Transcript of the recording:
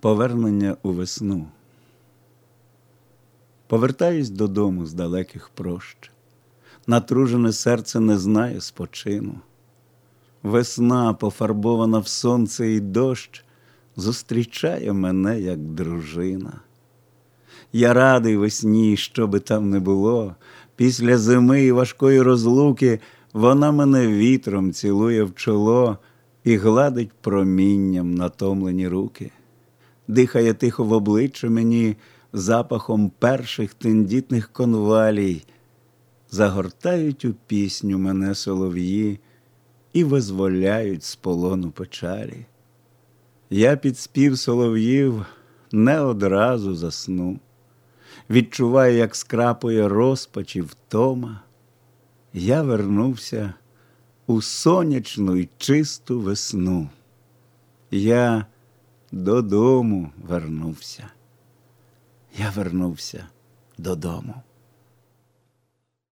Повернення у весну. Повертаюсь додому з далеких прощ. Натружене серце не знає спочину. Весна, пофарбована в сонце і дощ, зустрічає мене, як дружина. Я радий весні, що би там не було. Після зими і важкої розлуки вона мене вітром цілує в чоло і гладить промінням натомлені руки, дихає тихо в обличчя мені запахом перших тендітних конвалій, загортають у пісню мене солов'ї і визволяють з полону печалі. Я під спів солов'їв не одразу засну, відчуваю, як скрапує розпач і втома. Я вернувся у сонячну й чисту весну. Я додому вернувся. Я вернувся додому.